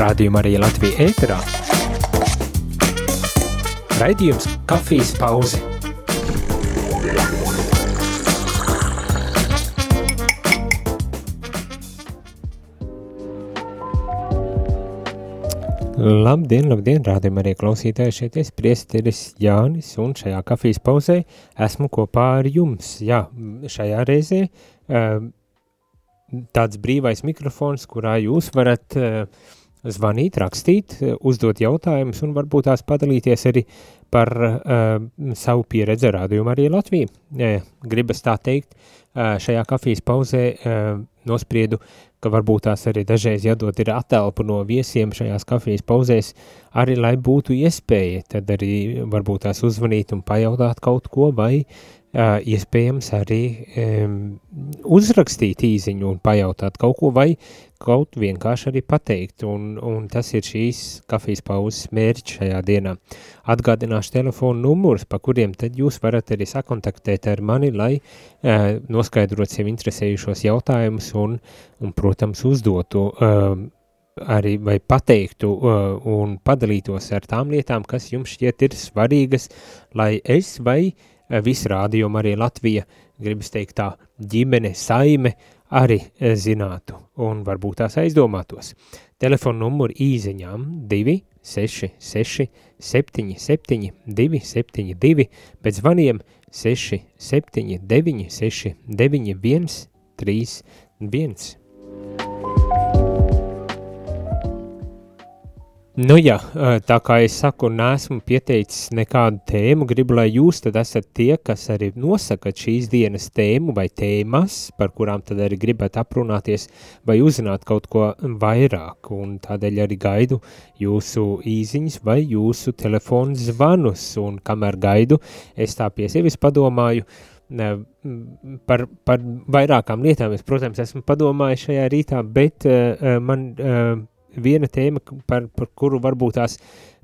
Rādījumā arī Latvija ēterā. Raidījums kafijas pauze. Labdien, labdien, rādījumā arī klausītāji šeit es priesteris Jānis un šajā kafijas pauzē esmu kopā ar jums. Jā, šajā reizē uh, tāds brīvais mikrofons, kurā jūs varat uh, zvanīt, rakstīt, uzdot jautājumus un varbūt tās padalīties arī par uh, savu pieredzi rādījumu arī Latviju. Uh, gribas tā teikt, uh, šajā kafijas pauzē uh, nospriedu, ka varbūt tās arī dažreiz jādod ir atelpu no viesiem šajās kafijas pauzēs, arī lai būtu iespēja, tad arī varbūt tās uzvanīt un pajautāt kaut ko vai uh, iespējams arī um, uzrakstīt īziņu un pajautāt kaut ko vai kaut vienkārši arī pateikt, un, un tas ir šīs kafijas pauzes mērķis šajā dienā. Atgādināšu telefonu numurus, pa kuriem tad jūs varat arī sakontaktēt ar mani, lai uh, noskaidrot sev interesējušos jautājumus un, un protams, uzdotu uh, arī vai pateiktu uh, un padalītos ar tām lietām, kas jums šķiet ir svarīgas, lai es vai uh, visu rādījumu arī Latvija, gribas teikt tā, ģimene, saime arī zinātu un varbūt tās aizdomātos. Telefona numuru īziņām 266 77 272, pēc zvaniem 679 691 31. Nu jā, tā kā es saku, nesmu pieteicis nekādu tēmu, gribu, lai jūs tad esat tie, kas arī nosakat šīs dienas tēmu vai tēmas, par kurām tad arī gribat aprunāties vai uzzināt kaut ko vairāk, un tādēļ arī gaidu jūsu īziņas vai jūsu telefonu zvanus, un kamēr gaidu, es tā pie sevis padomāju, par, par vairākām lietām. Es, protams, esmu padomājis šajā rītā, bet uh, man uh, viena tēma, par, par kuru varbūt tās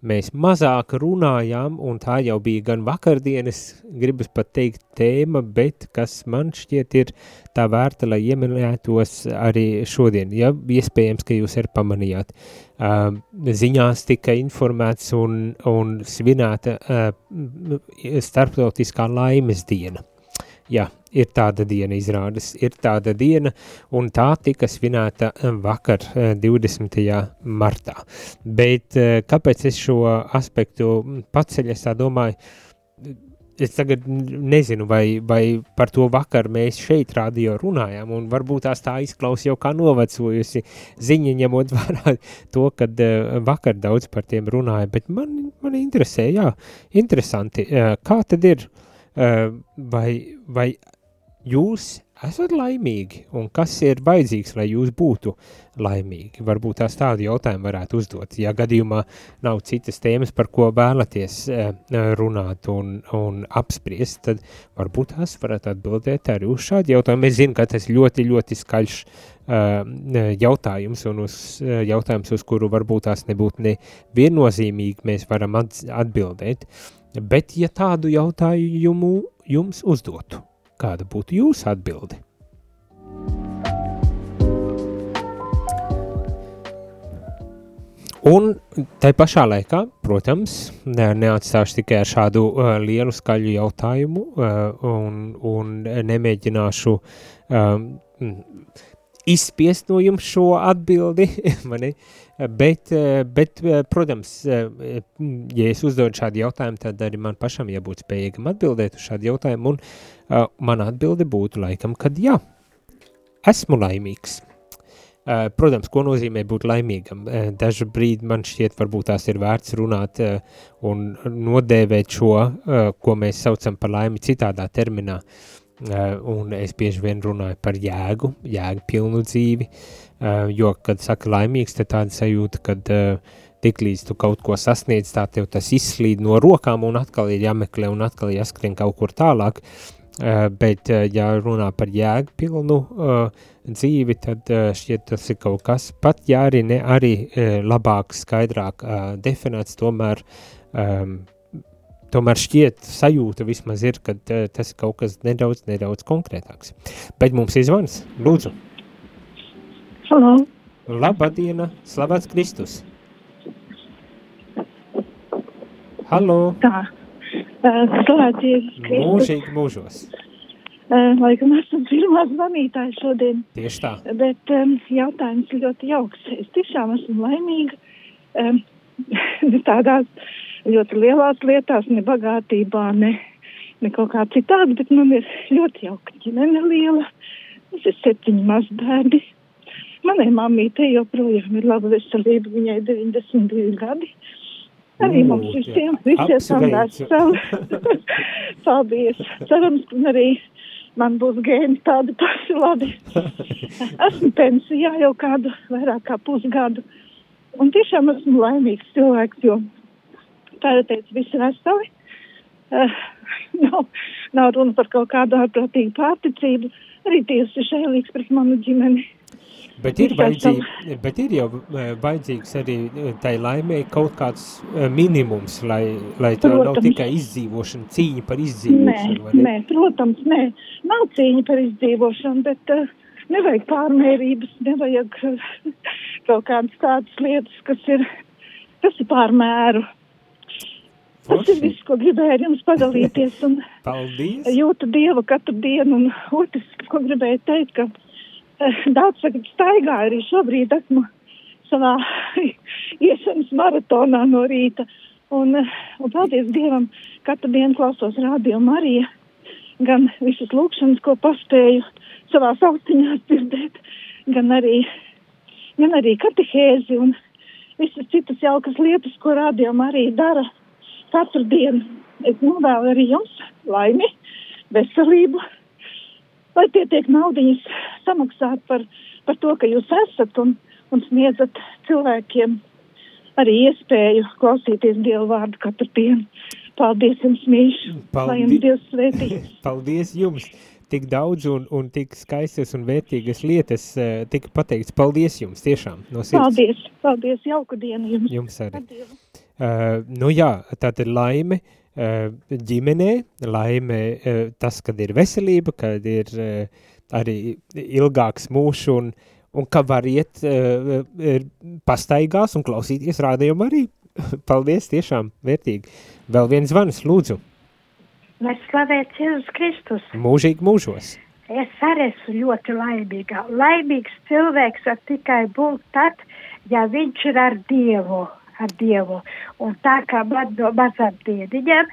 mēs mazāk runājām, un tā jau bija gan vakardienas, gribas pat teikt, tēma, bet kas man šķiet ir tā vērta, lai ieminētos arī šodien. Ja iespējams, ka jūs arī pamanījāt. Uh, ziņās tika informēts un, un svinēta uh, starptautiskā laimes diena. Jā, ir tāda diena izrādes, ir tāda diena, un tā tika svinēta eh, vakar 20. Eh, martā. Bet eh, kāpēc es šo aspektu paceļu, es tā domāju, es tagad nezinu, vai, vai par to vakar mēs šeit radio runājām, un varbūt tās tā izklaus jau kā novecojusi ziņa, ņemot vērā to, kad uh, vakar daudz par tiem runāja, bet man, man interesē, jā, interesanti, kā tad ir, vai, vai jūs esat laimīgi un kas ir vajadzīgs, lai jūs būtu laimīgi? Varbūt tās tādu jautājumu varētu uzdot. Ja gadījumā nav citas tēmas, par ko vēlaties eh, runāt un, un apspriest, tad varbūt tās varat atbildēt arī uz šādu jautājumu. Es zinu, ka tas ļoti, ļoti skaļš uh, jautājums un uz jautājums, uz kuru varbūt tās nebūtu neviennozīmīgi mēs varam atbildēt, bet ja tādu jautājumu jums uzdotu, Kāda būtu jūsu atbilde? Un tai pašā laikā, protams, ne, neatstāšu tikai ar šādu uh, lielu skaļu jautājumu uh, un, un nemēģināšu um, izspiest no jums šo atbildi, mani, bet, bet, protams, ja es uzdodu šādu jautājumu, tad arī man pašam jābūt spējīgam atbildēt uz šādu jautājumu, un Uh, mana atbilde būtu laikam, kad jā, esmu laimīgs. Uh, protams, ko nozīmē būt laimīgam? Uh, dažu brīdi man šķiet, varbūt tās ir vērts runāt uh, un nodēvēt šo, uh, ko mēs saucam par laimi citādā terminā. Uh, un es bieži vien runāju par jēgu, jēgu pilnu dzīvi, uh, jo, kad saka laimīgs, tad tāda sajūta, kad uh, tik līdz tu kaut ko sasniedz, tā tev tas izslīd no rokām un atkal ir jāmeklē un atkal jāskrien kaut kur tālāk. Uh, Uh, bet, uh, ja runā par jēgpilnu uh, dzīvi, tad šķiet tas ir kaut kas, pat ja arī ne arī labāk, skaidrāk definēts, tomēr, um, tomēr šķiet sajūta vismaz ir, ka tas ir kaut kas nedaudz, nedaudz konkrētāks. Bet mums ir zvans, lūdzu. Halo. Labadiena, slavēts Kristus. Halo. Tā. Uh, slavēts Jēzus Kristus. Mūžīgi mūžos. Uh, laikam esam pirmā zvanītāja šodien. Tieši tā. Bet um, jautājums ļoti jauks. Es tiešām esmu laimīga. Um, tādās ļoti lielās lietās, ne bagātībā, ne, ne kaut kā citādi, bet man ir ļoti jauka ģimene liela. Mums ir septiņi mazbērni. Manai mammītei joprojām ir laba veselība, viņai 92 gadi. Arī Ū, mums visiem, visiem Apsveicu. veseli. Paldies. Cerams, ka arī man būs gēni tādi paši labi. Esmu pensijā jau kādu vairāk kā pusgadu. Un tiešām esmu laimīgs cilvēks, jo tā jau teica, visi veseli. Uh, nav, nav runa par kaut kādu ārprātīgu pārticību. Arī Dievs ir šēlīgs pret manu ģimeni. Bet ir, vajadzīgi, bet ir jau eh, vajadzīgs arī eh, tai laimē kaut kāds eh, minimums, lai, lai tā nav Protams. tikai izdzīvošana, cīņa par Nē, izdzīvošanu, ne? nē, protams, nē. Nav cīņa par izdzīvošanu, bet uh, nevajag pārmērības, nevajag uh, kaut kādas tādas lietas, kas ir, kas ir pārmēru. Tas ir Forši. viss, ko gribēju ar jums padalīties. Un Paldies! jūtu Dievu katru dienu. Un otrs, ko gribēju teikt, ka daudz tagad staigā arī šobrīd esmu savā iešanas maratonā no rīta. Un, un paldies Dievam, katru dienu klausos radio Marija, gan visas lūkšanas, ko paspēju savā austiņās dzirdēt, gan arī, gan arī katehēzi un visas citas jaukas lietas, ko radio Marija dara katru dienu. Es novēlu arī jums laimi, veselību, lai pietiek naudiņas samaksāt par, par to, ka jūs esat un, un sniedzat cilvēkiem arī iespēju klausīties Dievu vārdu katru dienu. Paldies jums, mīļš! Lai jums Paldi- Dievs svētī! Paldies jums! Tik daudz un, un tik skaistas un vērtīgas lietas eh, tika pateikts. Paldies jums tiešām no sirds. Paldies! Paldies! Jauku dienu jums! Jums arī. Ar Dievu. Uh, nu jā, tātad laime uh, ģimenē, laime uh, tas, kad ir veselība, kad ir uh, arī ilgāks mūžs un, un ka var iet pastaigās un klausīties rādījumu arī. Paldies, tiešām vērtīgi. Vēl viens zvans, lūdzu, Lai slavēts Jēzus Kristus. mūžīgi mūžos. Es arī esmu ļoti laimīga. Laimīgs cilvēks var tikai būt tad, ja viņš ir ar Dievu. Ar Dievu. Un tā kā mazām diediņām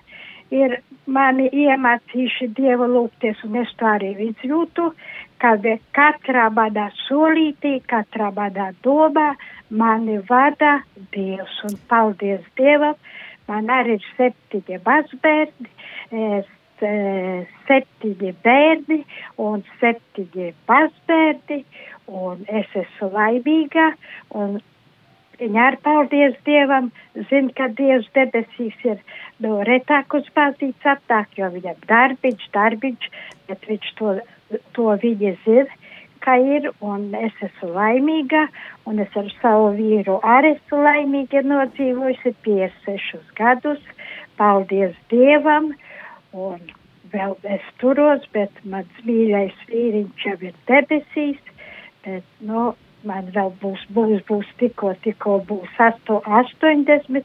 ir mani iemācījuši Dievu lūgties, un es to arī izjūtu, kad katrā manā solītī, katrā manā domā mani vada Dievs. Un paldies Dievam, man arī ir septiņi mazbērni, es, eh, septiņi bērni un septiņi mazbērni, un es esmu laimīga, un viņa ar paldies Dievam, zina, ka Dievs debesīs ir no retāk uzpāzīts aptāk, jo viņam darbiņš, darbiņš, bet viņš to, to viņa zina, ka ir, un es esmu laimīga, un es ar savu vīru arī esmu laimīga nodzīvojusi 56 gadus, paldies Dievam, un vēl es turos, bet mans mīļais vīriņš jau ir debesīs, bet, nu, man vēl būs, būs, būs tikko, tikko būs 8, 80,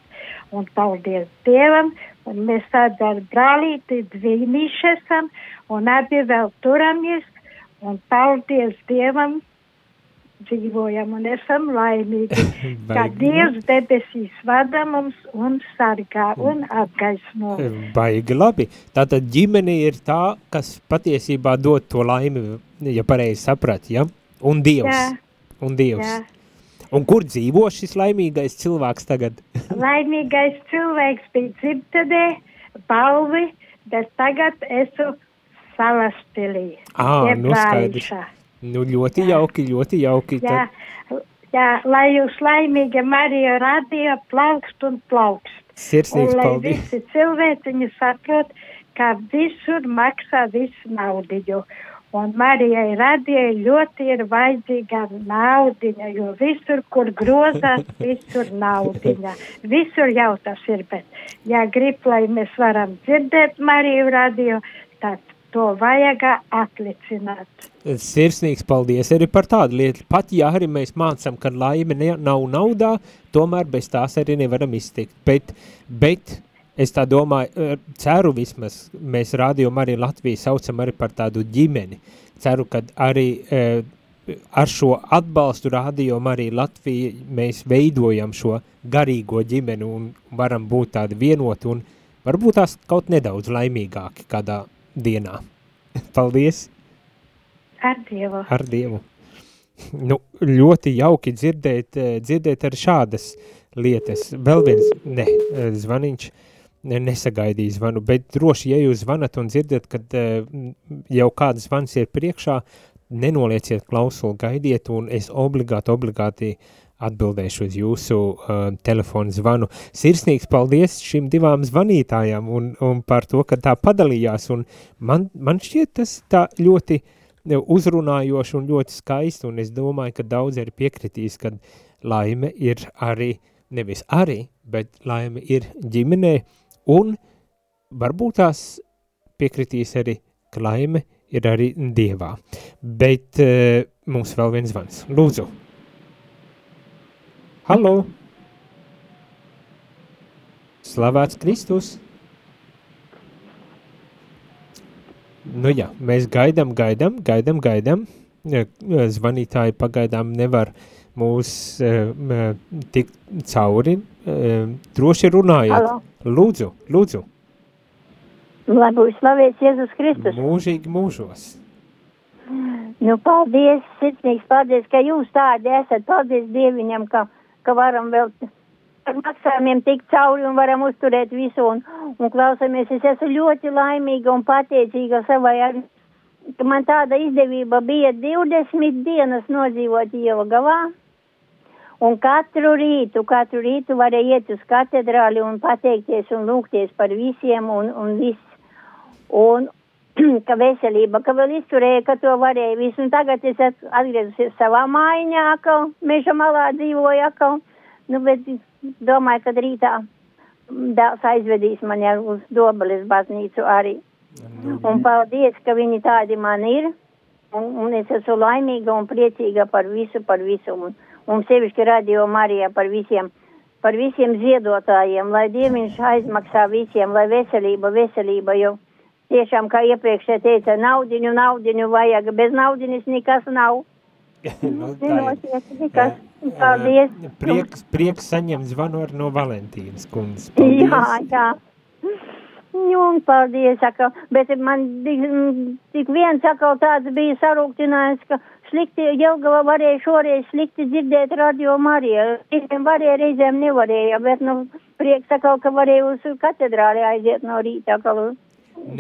un paldies Dievam, un mēs tādi ar brālīti dvīnīši esam, un abi vēl turamies, un paldies Dievam, dzīvojam un esam laimīgi, ka Dievs debesīs vada mums un sargā un apgaismo. Baigi labi. Tātad ģimene ir tā, kas patiesībā dod to laimi, ja pareizi saprat, ja? Un Dievs. Jā. Un Dievs. Jā. Un kur dzīvo šis laimīgais cilvēks tagad? Laimīgais cilvēks bija dzimtenē, balvi, bet tagad esmu salastilī. Ā, nu skaidrs. Nu, ļoti jauki, ļoti jauki. Jā, jā, lai jūs laimīgi Marija radio plaukst un plaukst. Sirsnīgs un lai paldies. visi cilvēciņi saprot, ka visur maksā visu naudiņu. Un Marijai radījai ļoti ir vajadzīga naudiņa, jo visur, kur grozās, visur naudiņa. Visur jau tas ir, bet ja grib, lai mēs varam dzirdēt Mariju radio, tad to vajag atlicināt. Sirsnīgs paldies arī par tādu lietu. Pat ja arī mēs mācām, ka laime ne, nav naudā, tomēr bez tās arī nevaram iztikt. Bet, bet es tā domāju, eh, ceru vismaz, mēs rādījum arī Latviju saucam arī par tādu ģimeni. Ceru, ka arī uh, ar šo atbalstu rādījumu arī Latvija mēs veidojam šo garīgo ģimeni un varam būt tādi vienoti un varbūt tās kaut nedaudz laimīgāki kādā dienā. Paldies! Ar Dievu! Ar Dievu! Nu, ļoti jauki dzirdēt, eh, dzirdēt ar šādas lietas. Vēl viens, ne, eh, zvaniņš, nesagaidīja zvanu, bet droši, ja jūs zvanat un dzirdat, kad eh, jau kāds zvans ir priekšā, nenolieciet klausuli, gaidiet, un es obligāti, obligāti atbildēšu uz jūsu uh, telefonu zvanu. Sirsnīgs paldies šīm divām zvanītājām un, un par to, ka tā padalījās, un man, man šķiet tas tā ļoti uzrunājoši un ļoti skaisti, un es domāju, ka daudz arī piekritīs, ka laime ir arī, nevis arī, bet laime ir ģimenē, un varbūt tās piekritīs arī, ka laime ir arī Dievā. Bet uh, mums vēl viens zvans. Lūdzu. Halo! Slavēts Kristus! Nu jā, mēs gaidam, gaidam, gaidam, gaidam. Zvanītāji pagaidām nevar mūs uh, tikt cauri. Uh, droši runājot. Halo. Lūdzu, lūdzu. Lai būtu slavēts Jēzus Kristus. Mūžīgi mūžos. Nu, paldies, sirsnīgs paldies, ka jūs tādi esat. Paldies Dieviņam, ka, ka varam vēl ar maksājumiem tikt cauri un varam uzturēt visu un, un klausamies. Es esmu ļoti laimīga un pateicīga savai ar, ka man tāda izdevība bija 20 dienas nodzīvot Ielgavā. Un katru rītu, katru rītu varēja iet uz katedrāli un pateikties un lūgties par visiem un, un viss un ka veselība, ka vēl izturēja, ka to varēja visu. Un tagad es atgriezusies savā mājiņā, atkal meža malā dzīvoju atkal. Nu, bet domāju, ka rītā dēls aizvedīs mani uz Dobeles baznīcu arī. Un paldies, ka viņi tādi man ir. Un, un es esmu laimīga un priecīga par visu, par visu. Un, un sevišķi radio Marija par visiem, par visiem ziedotājiem, lai Dieviņš aizmaksā visiem, lai veselība, veselība jau Tiešām, kā iepriekš teica, naudiņu, naudiņu vajag, bez naudiņas nekas nav. nu, Nenosies, nekas. Paldies. Prieks, prieks saņemt zvanu ar no Valentīnas kundas. Paldies. Jā, jā. Nu, paldies, saka, bet man tik, tik viens atkal tāds bija sarūktinājums, ka slikti, Jelgava varēja šoreiz slikti dzirdēt radio Mariju. Reizēm varēja, reizēm nevarēja, bet, nu, prieks atkal, ka varēja uz katedrāli aiziet no rīta atkal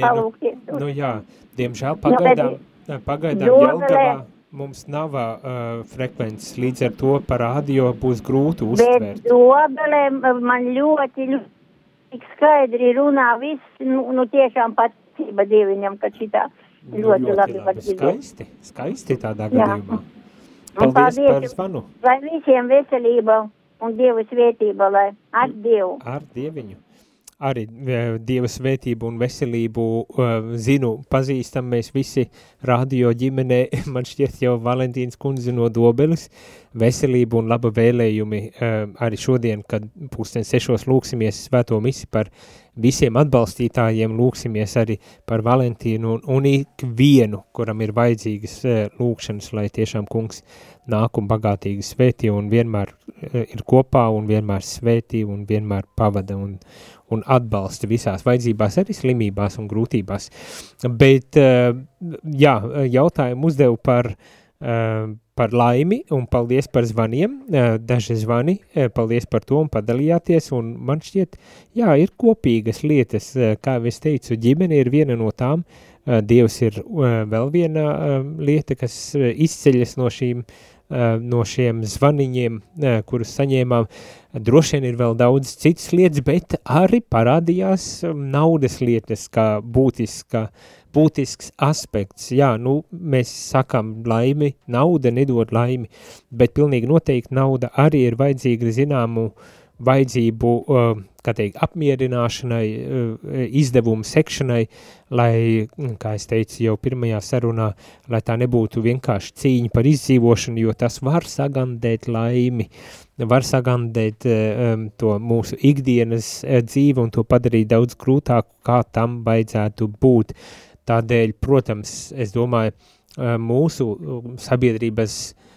palūkties. Nu, nu jā, diemžēl pagaidām, nu, pagaidām Jelgavā mums nav uh, frekvences, līdz ar to par radio būs grūti uztvērt. Bet dobelē man ļoti, ļoti skaidri runā viss, nu, nu tiešām paticība Dieviņam, ka šitā nu, ļoti, ļoti labi var dzirdēt. Skaisti, skaisti tādā gadījumā. Paldies, paldies par zvanu. Lai visiem veselība un Dievu svētība, lai ar Dievu. Ar Dieviņu arī Dieva svētību un veselību uh, zinu, pazīstam mēs visi radio ģimenē, man šķiet jau Valentīns kundze no Dobelis, veselību un laba vēlējumi uh, arī šodien, kad pūsten sešos lūksimies svēto misi par visiem atbalstītājiem, lūksimies arī par Valentīnu un, un ikvienu, kuram ir vajadzīgas lūkšanas, lai tiešām kungs nāk un bagātīgi svētī un vienmēr ir kopā un vienmēr svētī un vienmēr pavada un, un atbalsta visās vajadzībās, arī slimībās un grūtībās. Bet, eh, jā, jautājumu uzdevu par, eh, par laimi un paldies par zvaniem, eh, daži zvani, paldies par to un padalījāties, un man šķiet, jā, ir kopīgas lietas, kā es teicu, ģimene ir viena no tām, Dievs ir vēl viena lieta, kas izceļas no šīm no šiem zvaniņiem, kurus saņēmām, Droši vien ir vēl daudz citas lietas, bet arī parādījās naudas lietas kā būtiska, būtisks aspekts. Jā, nu, mēs sakam laimi, nauda nedod laimi, bet pilnīgi noteikti nauda arī ir vajadzīga zināmu vajadzību, kā teikt, apmierināšanai, izdevumu sekšanai, lai, kā es teicu jau pirmajā sarunā, lai tā nebūtu vienkārši cīņa par izdzīvošanu, jo tas var sagandēt laimi, var sagandēt um, to mūsu ikdienas dzīvi un to padarīt daudz grūtāku, kā tam vajadzētu būt. Tādēļ, protams, es domāju, mūsu sabiedrības uh, Eh,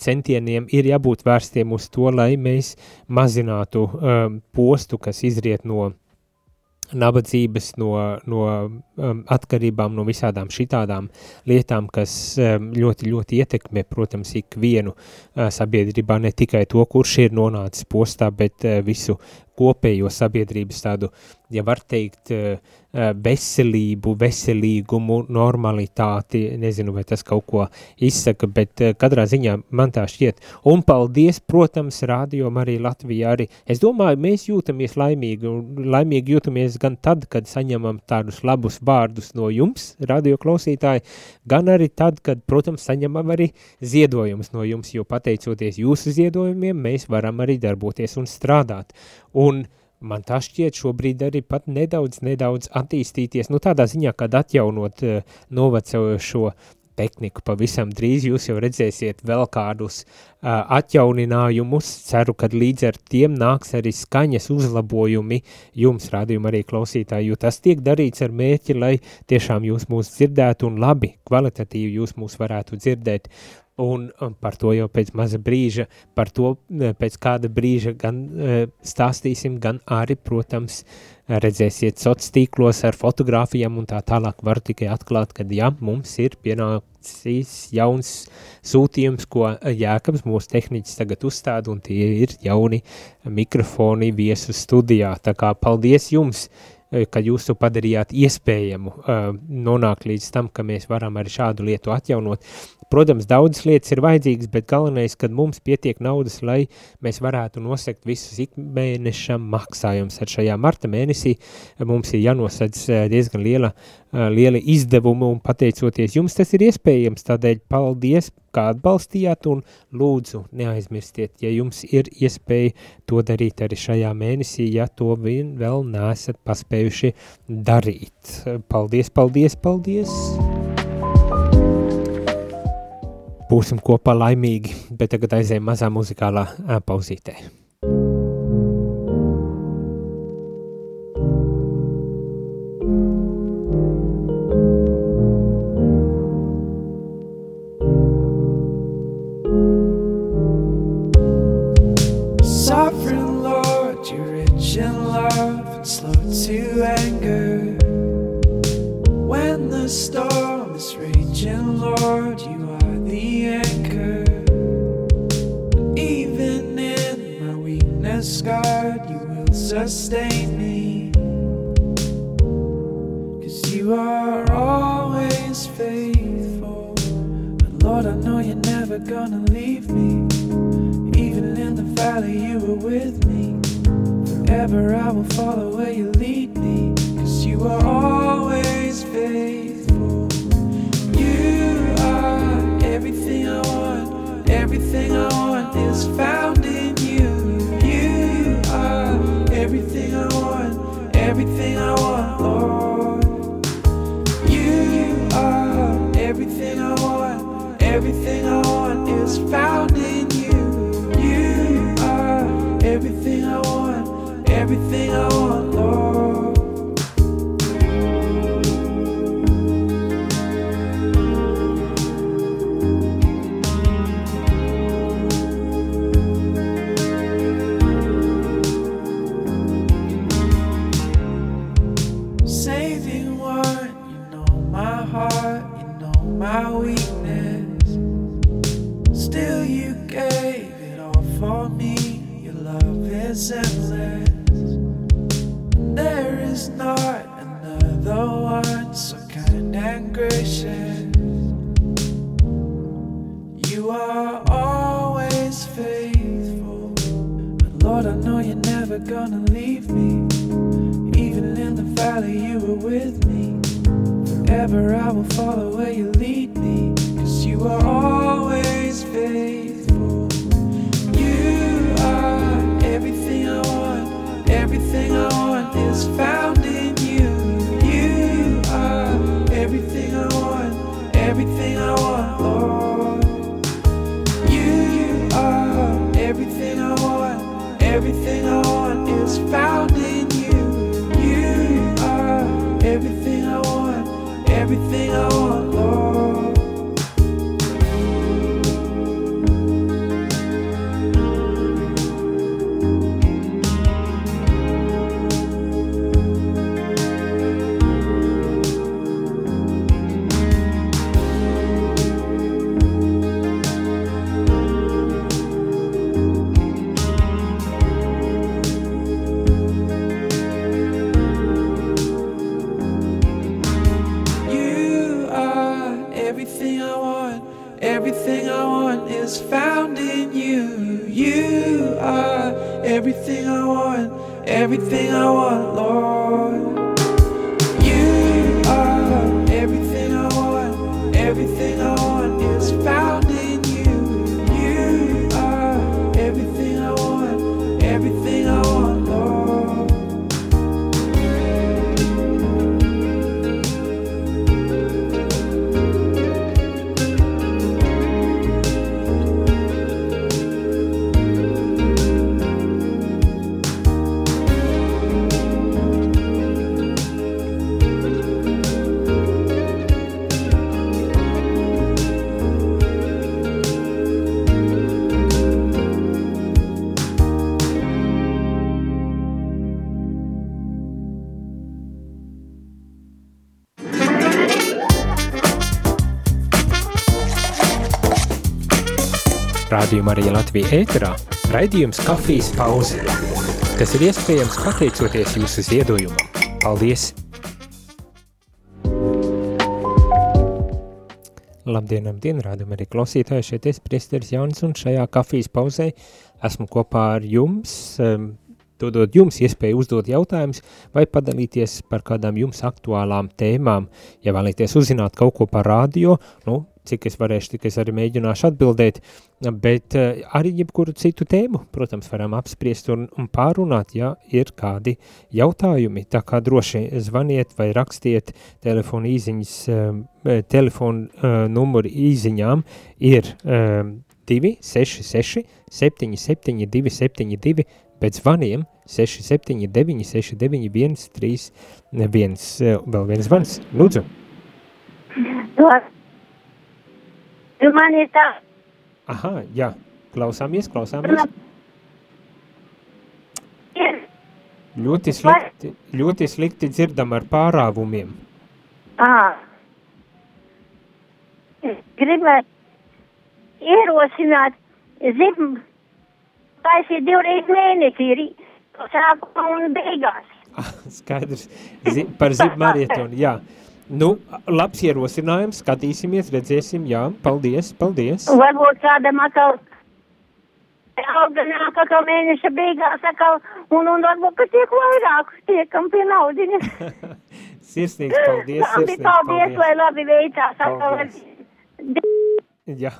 centieniem ir jābūt vērstiem uz to, lai mēs mazinātu postu, kas izriet no nabadzības, no, no um, atkarībām, no visādām šitādām lietām, kas um, ļoti, ļoti ietekmē, protams, ikvienu uh, sabiedrībā, ne tikai to, kurš ir nonācis postā, bet uh, visu kopējo sabiedrības tādu, ja var teikt, uh, Eh, veselību, veselīgumu, normalitāti, nezinu, vai tas kaut ko izsaka, bet eh, katrā ziņā man tā šķiet. Un paldies, protams, rādījom arī Latvijā arī. Es domāju, mēs jūtamies laimīgi, un laimīgi jūtamies gan tad, kad saņemam tādus labus vārdus no jums, radio klausītāji, gan arī tad, kad, protams, saņemam arī ziedojumus no jums, jo pateicoties jūsu ziedojumiem, mēs varam arī darboties un strādāt. Un man tā šķiet šobrīd arī pat nedaudz, nedaudz attīstīties, nu tādā ziņā, kad atjaunot uh, novecojošo tehniku pavisam drīz jūs jau redzēsiet vēl kādus uh, atjauninājumus, ceru, ka līdz ar tiem nāks arī skaņas uzlabojumi jums, rādījumi arī klausītāji, jo tas tiek darīts ar mērķi, lai tiešām jūs mūs dzirdētu un labi, kvalitatīvi jūs mūs varētu dzirdēt, Un, un par to jau pēc maza brīža, par to eh, pēc kāda brīža gan uh, stāstīsim, gan arī, protams, redzēsiet sociālos tīklos ar fotografijām un tā tālāk var tikai atklāt, ka jā, mums ir pienācis jauns sūtījums, ko Jēkabs mūsu tehniķis tagad uzstāda, un tie ir jauni mikrofoni viesu studijā. Tā kā paldies jums! Eh, ka jūs to padarījāt iespējamu uh, nonākt līdz tam, ka mēs varam arī šādu lietu atjaunot. Protams, daudzas lietas ir vajadzīgas, bet galvenais, kad mums pietiek naudas, lai mēs varētu nosekt visus ikmēneša maksājumus. Ar šajā marta mēnesī mums ir jānosedz diezgan liela, liela izdevuma un pateicoties jums tas ir iespējams. Tādēļ paldies, kā atbalstījāt un lūdzu neaizmirstiet, ja jums ir iespēja to darīt arī šajā mēnesī, ja to vien vēl nesat paspējuši darīt. Paldies, paldies, paldies! būsim kopā laimīgi, bet tagad aizējām mazā muzikālā pauzītē. way you. Rādījumā arī Latvija ēterā raidījums kafijas pauze, kas ir iespējams pateicoties jūsu ziedojumam. Paldies! Labdien, labdien, rādījumā arī klausītāji, šeit es priesteris Jānis un šajā kafijas pauzē esmu kopā ar jums, um, dodot jums iespēju uzdot jautājumus vai padalīties par kādām jums aktuālām tēmām. Ja vēlaties uzzināt kaut ko par radio, nu, cik es varēšu, tik es arī mēģināšu atbildēt, bet uh, arī jebkuru citu tēmu, protams, varam apspriest un, un pārunāt, ja ir kādi jautājumi, tā kā droši zvaniet vai rakstiet telefonu īziņas, uh, telefonu uh, numuru īziņām ir uh, 266 77 272 pēc zvaniem 679 69 131. Vēl viens zvans, lūdzu. Tu man ir tā, Aha, jā, klausāmies, klausāmies. ir, Ļoti slikti, ļoti slikti dzirdam ar pārāvumiem. ā, gribētu ierosināt zim, taisīt divreiz mēnesī, sākumā un beigās. Skaidrs, Zi par zibu marietonu, jā. Nu, labs ierosinājums, skatīsimies, redzēsim, jā, paldies, paldies. Varbūt kādam atkal alga nāk atkal mēneša beigās atkal, un, un varbūt, ka tiek vairāk, tiekam pie naudiņas. Sirsnīgs paldies, sirsnīgs paldies, lai paldies. labi veicās. atkal. Paldies. Jā,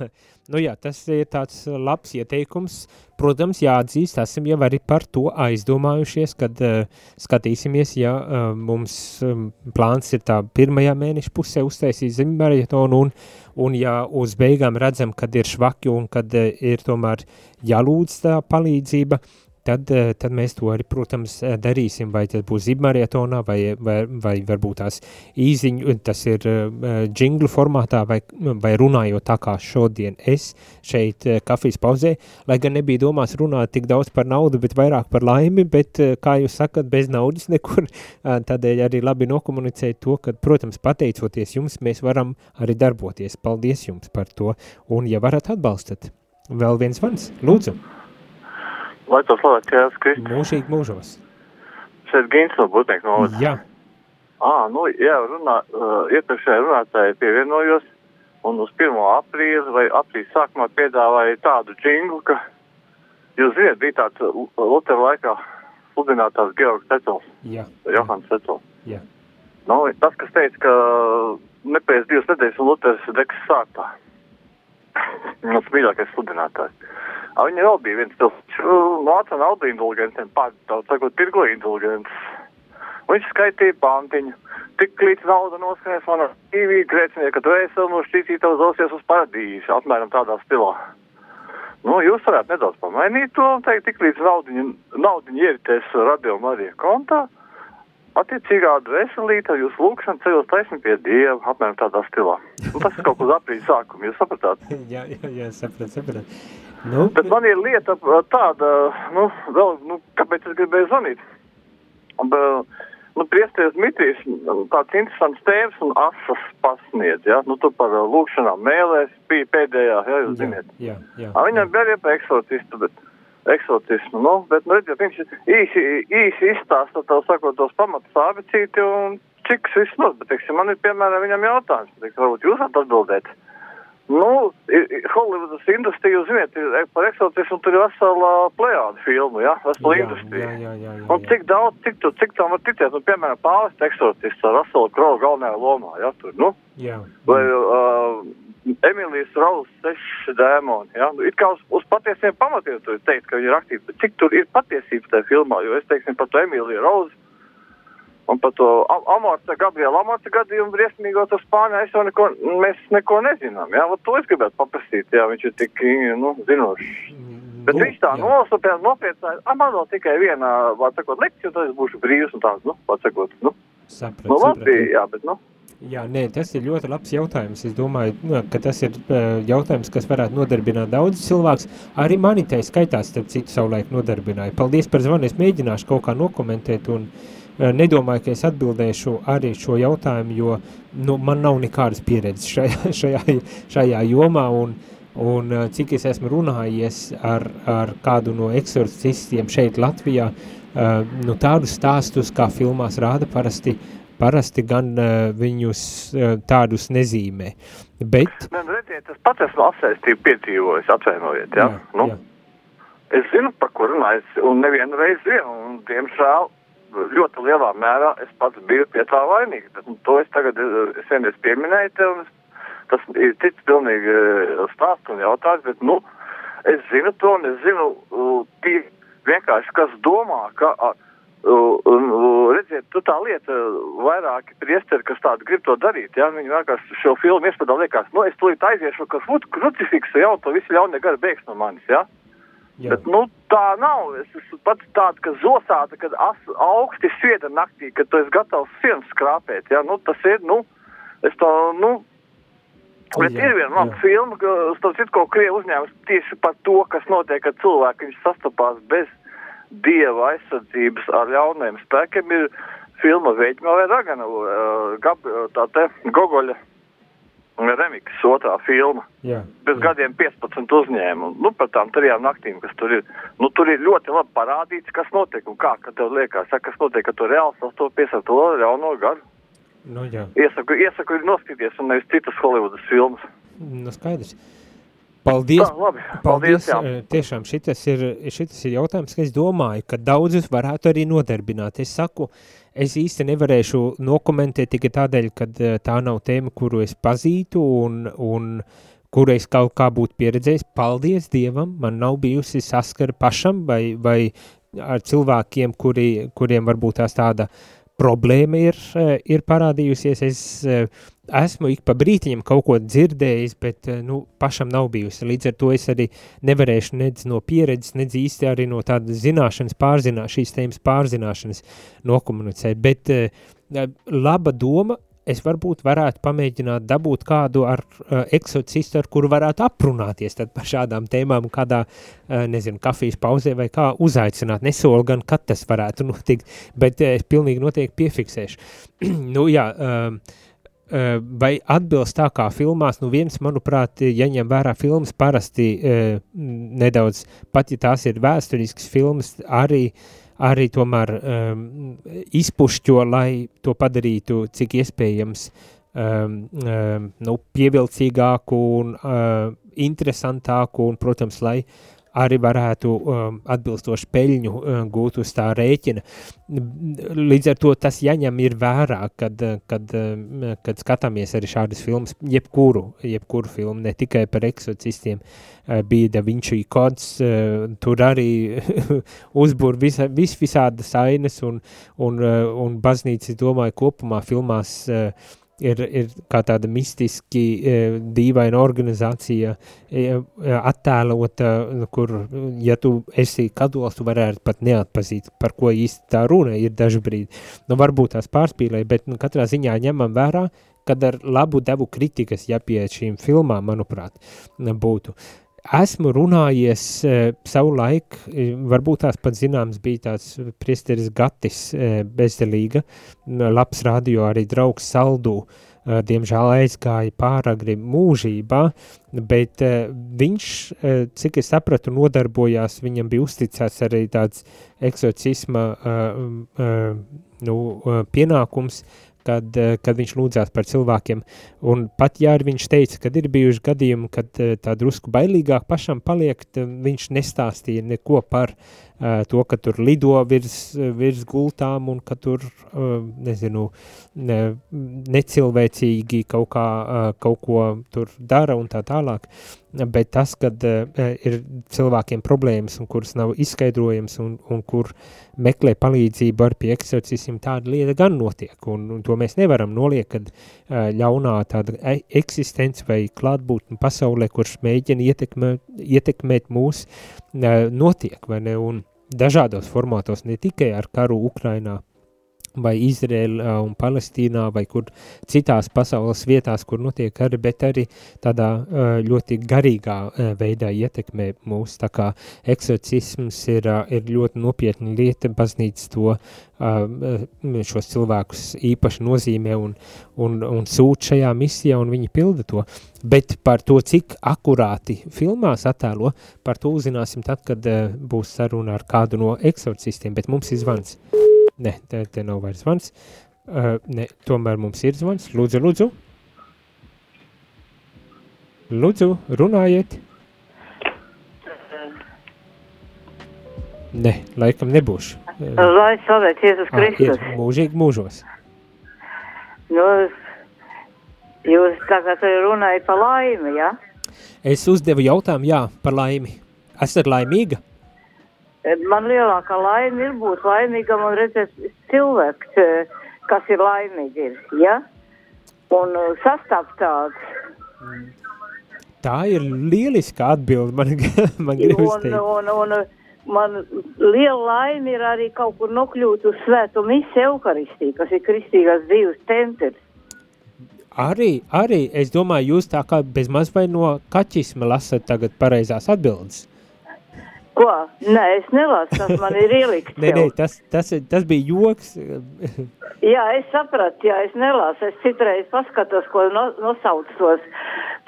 nu jā, tas ir tāds labs ieteikums. Protams, jāatzīst, esam jau arī par to aizdomājušies, kad uh, skatīsimies, ja uh, mums um, plāns ir tā pirmajā mēneša pusē uztaisīt ziņmaratonu un, un ja uz beigām redzam, kad ir švaki un kad uh, ir tomēr jālūdz tā palīdzība, uh, tad mēs to arī, protams, eh, darīsim, vai tas būs zibmarietonā, vai, vai, vai varbūt tās īziņu, tas ir džinglu formātā, vai, vai runājot tā kā šodien es šeit kafijas pauzē, lai gan nebija domās runāt tik daudz par naudu, bet vairāk par laimi, bet, kā jūs sakat, bez naudas nekur, tādēļ arī labi nokomunicēt to, ka, protams, pateicoties jums, mēs varam arī darboties. Paldies jums par to, un ja varat atbalstat, vēl viens vans, lūdzu, Lai to slavētu Jēzus Kristus. mūžīgi mūžos. Šeit Gins no Butnieku novada. Jā, Ā, nu, jā, runā, uh, iepriekšējā runātāja pievienojos, un uz 1. aprīli vai aprīļa sākumā piedāvāja tādu džinglu, ka, jūs zināt, bija tāds Lutera laikā sludinātājs Georgs Cecels, jā, Johans Cecels. jā, Nu, tas, kas teica, ka nepēc divas nedēļas un Luters degs sāktā. Mans mīļākais sludinātājs. Viņa vēl bija viens cilvēks, māca naudu indulgentiem, pār, tā sakot, tirgo indulgents. Viņš skaitīja pantiņu. Tik līdz nauda noskanēs manā dzīvī, grēcinieka dvēseli, mums šķīsītavs dosies uz paradīzi, apmēram tādā stilā. Nu, jūs varētu nedaudz pamainīt to un teikt, tik līdz naudiņa, naudiņa ieritēs radio Marija kontā, attiecīgā dvēselīte jūs lūkšana ceļos taisni pie Dieva, apmēram tādā stilā. Nu, tas ir kaut kur aprīļa sākuma, jūs sapratāt? jā, jā, jā saprat, saprat. Nu, Bet man ir lieta tāda, nu, vēl, nu, kāpēc es gribēju zvanīt? Un, uh, nu, priesties Mitrijs, tāds interesants tēvs un asas pasniedz, ja? Nu, tu par uh, lūkšanām mēlēs bija pēdējā, ja, jūs jā, ziniet. jā, jā, A, viņam bija arī pa eksorcistu, bet eksorcismu, nu, bet, nu, redziet, viņš īsi, īsi izstāsta, tā sakot, tos pamatus abecīti un čiks viss nos, bet, teiksim, man ir, piemēram, viņam jautājums, teiksim, varbūt jūs varat atbildēt. Nu, Holivudas industrija, ziniet, ir par eksotismu tur ir vesela plējāda filmu, jā, vesela Jā, industrija. jā, jā, jā, jā, Un jā. cik daudz, cik, tu, cik tam var ticēt, nu, piemēram, pāvests eksotists ar Raselu Krovu galvenajā lomā, jā, tur, nu, jā. vai uh, Emīlijas Rausas seši dēmoni, jā, nu, it kā uz, uz patiesiem pamatiem tur ir teikt, ka viņi ir aktīvi, bet cik tur ir patiesība tajā filmā, jo es, teiksim, par to Emīliju Rausu un par to Am- Amorta Gabriela Amorta gadījumu briesmīgo to Spānijā, es jau neko, mēs neko nezinām, jā, Vat to es gribētu paprasīt, jā, viņš ir tik, nu, zinošs. Bet Nu, viņš tā nolasa, piemēram, nopietnās, ah, tikai viena, var sakot, lekcija, tad es būšu brīvs un tāds, nu, var sakot, nu, Saprat, nu, labi, saprat. jā, bet, nu, Jā, nē, tas ir ļoti labs jautājums. Es domāju, nu, ka tas ir uh, jautājums, kas varētu nodarbināt daudz cilvēks. Arī mani tai skaitās, starp citu, savulaik nodarbināja. Paldies par zvanu, es mēģināšu kaut kā nokomentēt un uh, nedomāju, ka es atbildēšu arī šo jautājumu, jo nu, man nav nekādas pieredzes šajā, šajā, šajā jomā un, un uh, cik es esmu runājies ar, ar kādu no eksorcistiem šeit Latvijā, uh, nu, tādus stāstus, kā filmās rāda parasti, parasti gan uh, viņus uh, tādus nezīmē. Bet, ne, redziet, tas pats esmu apsēstību piedzīvojis, atvainojiet, jā, nu, jā, es zinu, par kur runāju, es- un nevienu reizi zinu, un, diemžēl, ļoti lielā mērā es pats biju pie tā vainīgs, bet nu, to es tagad, eh, es vienreiz pieminēju tev, un es- tas ir cits pilnīgi stāsts un jautājums, bet, nu, es zinu to, un es zinu, tie vienkārši, kas domā, ka, uh, uh, redziet, tu tā lieta, vairāki priesteri, kas tādu grib to darīt, jā, viņi vienkārši šo filmu iespadā liekas, nu, es tulīt aiziešu, ka fut, krucifiksu jau, to visu ļaunie gari beigs no manis, jā. jā, Bet, nu, tā nav. Es esmu pats tāds, ka zosāta, kad as, augsti svieda naktī, kad tu esi gatavs sienas skrāpēt. Ja? Nu, tas ir, nu, es to, nu. Bet Jā, ir viena laba filma, ka, starp citu, ko Krievi uzņēmas tieši par to, kas notiek, kad cilvēki sastapās bez dieva aizsardzības ar ļauniem spēkiem, ir filma Veģma vai Ragana, uh, Gab, tā te Gogoļa remiks, otrā filma jā, bez gadiem 15 uzņēmumu. Nu, par tām trijām naktīm, kas tur ir. Nu, tur ir ļoti labi parādīts, kas notiek un kā, kad tev liekas, ja, kas notiek, ka tu reāli sastopies ar to ļauno garu. nu jā. Iesaku, iesaku ir noskatīties un nevis citas Holivudas filmas. Nu, skaidrs. Paldies! Tā, labi. Paldies! Paldies, eh, Tiešām šitas ir, šitas ir jautājums, ka es domāju, ka daudzus varētu arī nodarbināt. Es saku, es īsti nevarēšu nokomentēt tikai tādēļ, ka tā nav tēma, kuru es pazītu un, un kuru es kaut kā būtu pieredzējis. Paldies Dievam, man nav bijusi saskara pašam vai, vai ar cilvēkiem, kuri, kuriem varbūt tās tāda problēma ir, eh, ir parādījusies. Es eh, esmu ik pa brītiņam kaut ko dzirdējis, bet eh, nu, pašam nav bijusi. Līdz ar to es arī nevarēšu nedz no pieredzes, nedz īsti arī no tādas zināšanas, pārzinā, šīs tēmas pārzināšanas nokomunicēt. Bet laba doma, es varbūt varētu pamēģināt dabūt kādu ar uh, eksorcistu, ar kuru varētu aprunāties tad par šādām tēmām, kādā, uh, nezinu, kafijas pauzē vai kā uzaicināt. Nesolu gan, kad tas varētu notikt, bet uh, es pilnīgi noteikti piefiksēšu. nu jā, um, Uh, vai atbilst tā kā filmās, nu viens, manuprāt, jaņem vērā filmas parasti uh, nedaudz, pat ja tās ir vēsturiskas filmas, arī, arī tomēr um, izpušķo, lai to padarītu cik iespējams um, um, nu, pievilcīgāku un uh, interesantāku un, protams, lai arī varētu um, atbilstoši peļņu um, gūt uz tā rēķina. Līdz ar to tas jāņem ir vērā, kad, kad, um, kad skatāmies arī šādas filmas, jebkuru, jebkuru filmu, ne tikai par eksorcistiem, uh, bija Da Vinci kods, uh, tur arī uzbūr visa, vis visādas ainas un, un, uh, un baznīca, domāju, kopumā filmās uh, ir, ir kā tāda mistiski e, dīvaina organizācija e, attēlota, kur, ja tu esi katols, tu varētu pat neatpazīt, par ko īsti tā runa ir dažbrīd. Nu, varbūt tās pārspīlēja, bet nu, katrā ziņā ņemam vērā, kad ar labu devu kritikas, ja pie šīm filmām, manuprāt, būtu. Esmu runājies e, savu laiku, e, varbūt tās pat zināms bija tāds priesteris Gatis e, bezdelīga, labs radio arī draugs Saldū, diemžēl aizgāja pāragri mūžībā, bet viņš, cik es sapratu, nodarbojās, viņam bija uzticēts arī tāds eksorcisma nu, pienākums, kad, uh, kad viņš lūdzās par cilvēkiem, un pat ja viņš teica, kad ir bijuši gadījumi, kad uh, tā drusku bailīgāk pašam paliek, viņš nestāstīja neko par to, ka tur lido virs, virs gultām un ka tur, nezinu, ne, necilvēcīgi kaut, kā, kaut ko tur dara un tā tālāk. Bet tas, kad ir cilvēkiem problēmas un kuras nav izskaidrojams un, un kur meklē palīdzību ar pie eksorcismu, tāda lieta gan notiek. Un, un to mēs nevaram noliekt, kad ļaunā tāda e, eksistence vai klātbūtne pasaulē, kurš mēģina ietekmēt, ietekmēt mūs, notiek, vai ne? Un dažādos formātos, ne tikai ar karu Ukrainā, vai Izrēlā un Palestīnā, vai kur citās pasaules vietās, kur notiek kari, bet arī tādā ļoti garīgā veidā ietekmē mūs, tā kā eksorcisms ir, ir ļoti nopietna lieta, baznīca to šos cilvēkus īpaši nozīmē un, un, un sūt šajā misijā, un viņi pilda to. Bet par to, cik akurāti filmās attēlo, par to uzzināsim tad, kad būs saruna ar kādu no eksorcistiem, bet mums ir zvans. Ne, te, te nav vairs zvans. Uh, ne, tomēr mums ir zvans. Lūdzu, lūdzu. Lūdzu, runājiet. Ne, laikam nebūšu. Lai slavēt Jēzus Kristus. Ir mūžīgi mūžos. Nu, jūs tagad runājat par laimi, ja? Es uzdevu jautājumu, jā, par laimi. Esat laimīga? Man lielākā laime ir būt laimīgam un redzēt cilvēks, kas ir laimīgi, ir, ja? Un sastāv tāds. Tā ir lieliska atbilde, man, man gribas teikt. Un, un, un man liela laime ir arī kaut kur nokļūt uz svēto misi Eukaristī, kas ir kristīgās dzīves centrs. Arī, arī, es domāju, jūs tā kā bez maz vai no kaķisma lasat tagad pareizās atbildes. Ko? Nē, es nelasu, tas man ir ielikts. nē, nē, tas, tas, tas bija joks. jā, es sapratu, jā, es nelasu. Es citreiz paskatos, ko no, nosauc tos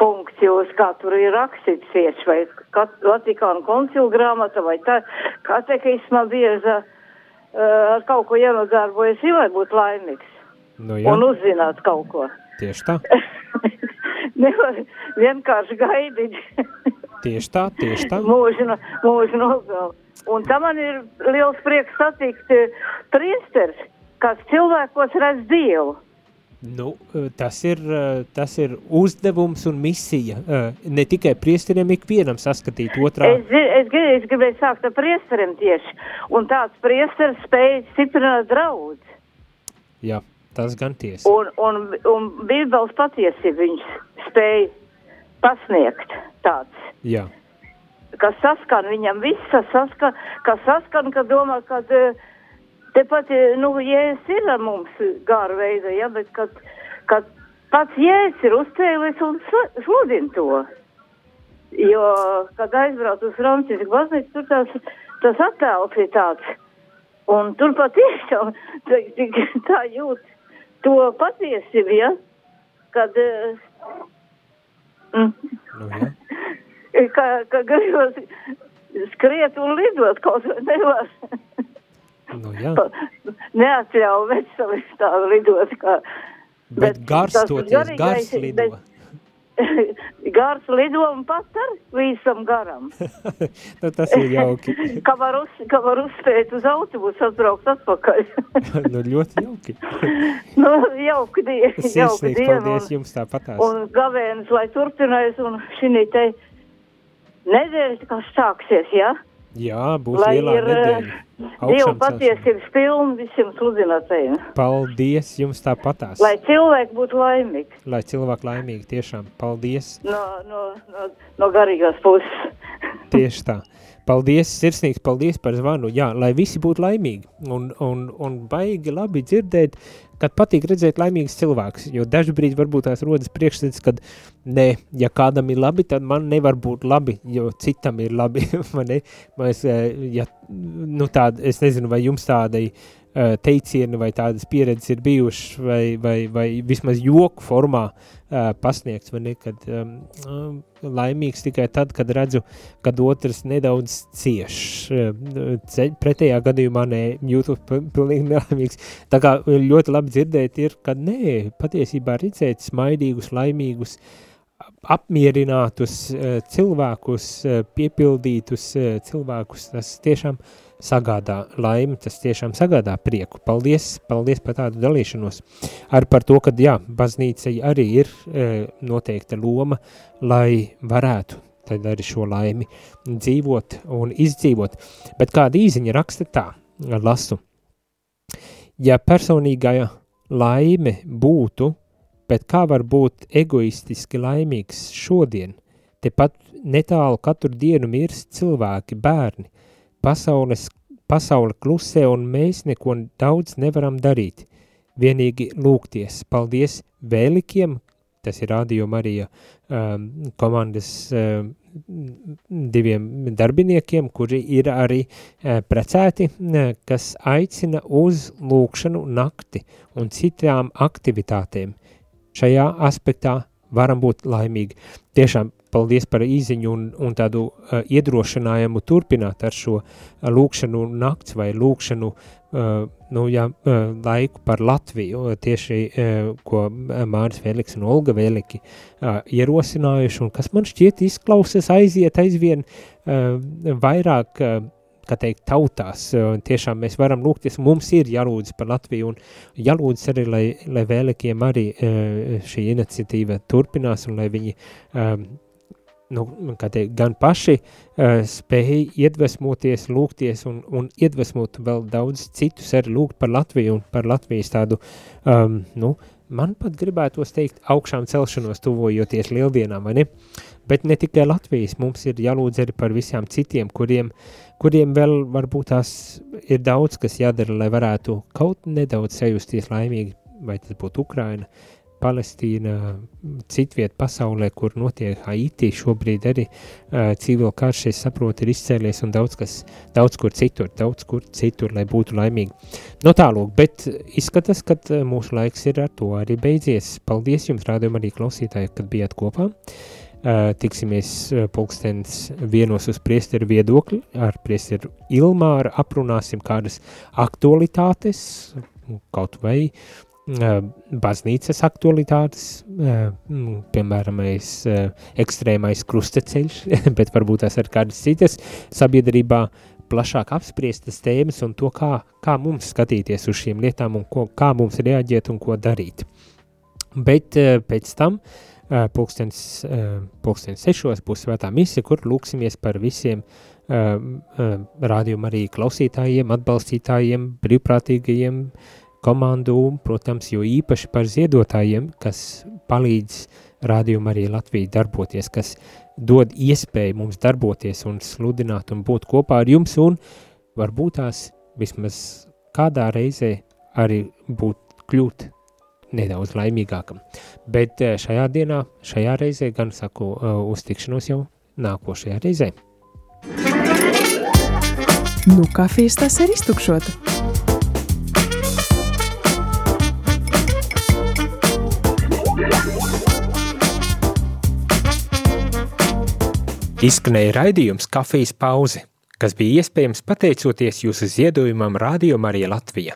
punktus, kā tur ir rakstīts tieši, vai Vatikāna koncila grāmata, vai tā katekisma bieza uh, ar kaut ko ienodarbojas, lai būtu laimīgs. Nu, jā. un uzzināt kaut ko. Tieši tā. Nevar vienkārši gaidīt. Tieši tā, tieši tā. Mūžu, mūžu nogal. Un tam man ir liels prieks satikt priesters, kas cilvēkos redz Dievu. Nu, tas ir, tas ir uzdevums un misija. Ne tikai priesteriem ikvienam saskatīt otrā. Es, es, es gribēju sākt ar priesteriem tieši. Un tāds priesteris spēja stiprināt draudz. Jā, tas gan tiesa. Un, un, un Bībeles patiesība viņš spēja pasniegt tāds. Jā. Kas saskan viņam viss, kas saskan, kas saskan, ka domā, ka tepat, nu, jēs ir ar mums gāra veida, ja, bet kad, kad pats jēs ir uzcēlis un sludin to. Jo, kad aizbrauc uz Francisku baznīcu, tur tās, tas attēls ir tāds. Un tur patiešām tā jūt to patiesību, ja, kad Mm. Nu, ja. ka, ka gribas skriet un lidot kaut vai nevar. Nu, jā. Neatļauj veselības tā lidot, kā. Bet, bet gars toties, gars lido. Bet, gars lido un pat ar visam garam. nu, tas ir jauki. ka, var uz, ka var uzspēt uz autobusu atbraukt atpakaļ. nu, ļoti jauki. nu, jauki diena. Sirsnīgs paldies un, jums tāpatās. Un gavēnis, lai turpinājas un šī te nedēļa, kas sāksies, jā? Ja? Jā, būs lai lielā ir, nedēļa. Dievu patiesības pilnu visiem sludinātājiem. Paldies jums tāpatās. Lai cilvēki būtu laimīgi. Lai cilvēki laimīgi, tiešām. Paldies. No, no, no, no garīgās puses. Tieši tā. Paldies, sirsnīgs paldies par zvanu. Jā, lai visi būtu laimīgi. Un, un, un baigi labi dzirdēt, kad patīk redzēt laimīgus cilvēkus, jo dažbrīd varbūt tās rodas priekšstats, kad nē, ja kādam ir labi, tad man nevar būt labi, jo citam ir labi, vai ne? Mēs, eh, ja, nu tāda, es nezinu, vai jums tādai uh, teicieni vai tādas pieredzes ir bijušas, vai, vai, vai vismaz joku formā uh, pasniegts, vai ne, kad um, laimīgs tikai tad, kad redzu, kad otrs nedaudz cieš. Uh, pretējā gadījumā ne, jūtos pilnīgi nelaimīgs. Tā kā ļoti labi dzirdēt ir, ka nē, patiesībā redzēt smaidīgus, laimīgus, apmierinātus cilvēkus, piepildītus cilvēkus, tas tiešām uh, sagādā laimi, tas tiešām sagādā prieku. Paldies, paldies par tādu dalīšanos. Ar par to, ka jā, baznīca arī ir e, noteikta loma, lai varētu tad arī šo laimi dzīvot un izdzīvot. Bet kāda īziņa raksta tā, lasu. Ja personīgā laime būtu, bet kā var būt egoistiski laimīgs šodien, tepat netālu katru dienu mirst cilvēki, bērni, Pasaules, pasaule klusē un mēs neko daudz nevaram darīt. Vienīgi lūgties. Paldies vēlikiem, tas ir Radio Marija um, komandas um, diviem darbiniekiem, kuri ir arī uh, precēti, uh, kas aicina uz lūkšanu nakti un citām aktivitātēm. Šajā aspektā varam būt laimīgi. Tiešām paldies par īziņu un, un tādu uh, iedrošinājumu turpināt ar šo uh, lūkšanu nakts vai lūkšanu uh, nu, jā, uh, laiku par Latviju, tieši uh, ko Māris Vēliks un Olga Vēliki uh, ierosinājuši un kas man šķiet izklausas aiziet aizvien uh, vairāk uh, kā teikt, tautās. Tiešām mēs varam lūgties, mums ir jālūdz par Latviju un jālūdz arī, lai, lai vēlekiem arī šī iniciatīva turpinās un lai viņi nu, teikt, gan paši uh, spēja iedvesmoties, lūgties un, un iedvesmot vēl daudz citus arī lūgt par Latviju un par Latvijas tādu, um, nu, man pat gribētos teikt, augšām celšanos tuvojoties lieldienām, vai ne? Bet ne tikai Latvijas, mums ir jālūdz arī par visām citiem, kuriem, kuriem vēl varbūt tās ir daudz, kas jādara, lai varētu kaut nedaudz sajusties laimīgi, vai tas būtu Ukraina, Palestīna, citviet pasaulē, kur notiek Haiti, šobrīd arī uh, civil karš, es saprotu, ir izcēlies un daudz kas, daudz kur citur, daudz kur citur, lai būtu laimīgi. No tālūk, bet izskatās, ka mūsu laiks ir ar to arī beidzies. Paldies jums, rādījumā arī klausītāji, kad bijāt kopā. Uh, tiksimies pulkstens vienos uz priesteru viedokļu, ar priesteru Ilmāru aprunāsim kādas aktualitātes, kaut vai uh, baznīcas aktualitātes, piemēram, ekstrēmais krusteceļš, bet varbūt tas ir kādas citas sabiedrībā plašāk apspriestas tēmas un to, kā, kā mums skatīties uz šīm lietām un ko, kā mums reaģēt un ko darīt. Bet pēc tam pulkstens, pulkstens sešos būs svētā misija, kur lūksimies par visiem rādījuma arī klausītājiem, atbalstītājiem, brīvprātīgajiem, uh, komandu, protams, jo īpaši par ziedotājiem, kas palīdz rādījumu arī Latviju darboties, kas dod iespēju mums darboties un sludināt un būt kopā ar jums un varbūt tās vismaz kādā reizē arī būt kļūt nedaudz laimīgākam. Bet eh, šajā dienā, šajā reizē gan saku uh, uztikšanos jau nākošajā reizē. Nu, kafijas tas ir iztukšota. Izskanēja raidījums Kafijas pauze, kas bija iespējams pateicoties jūsu ziedojumam Radio Marija Latvija.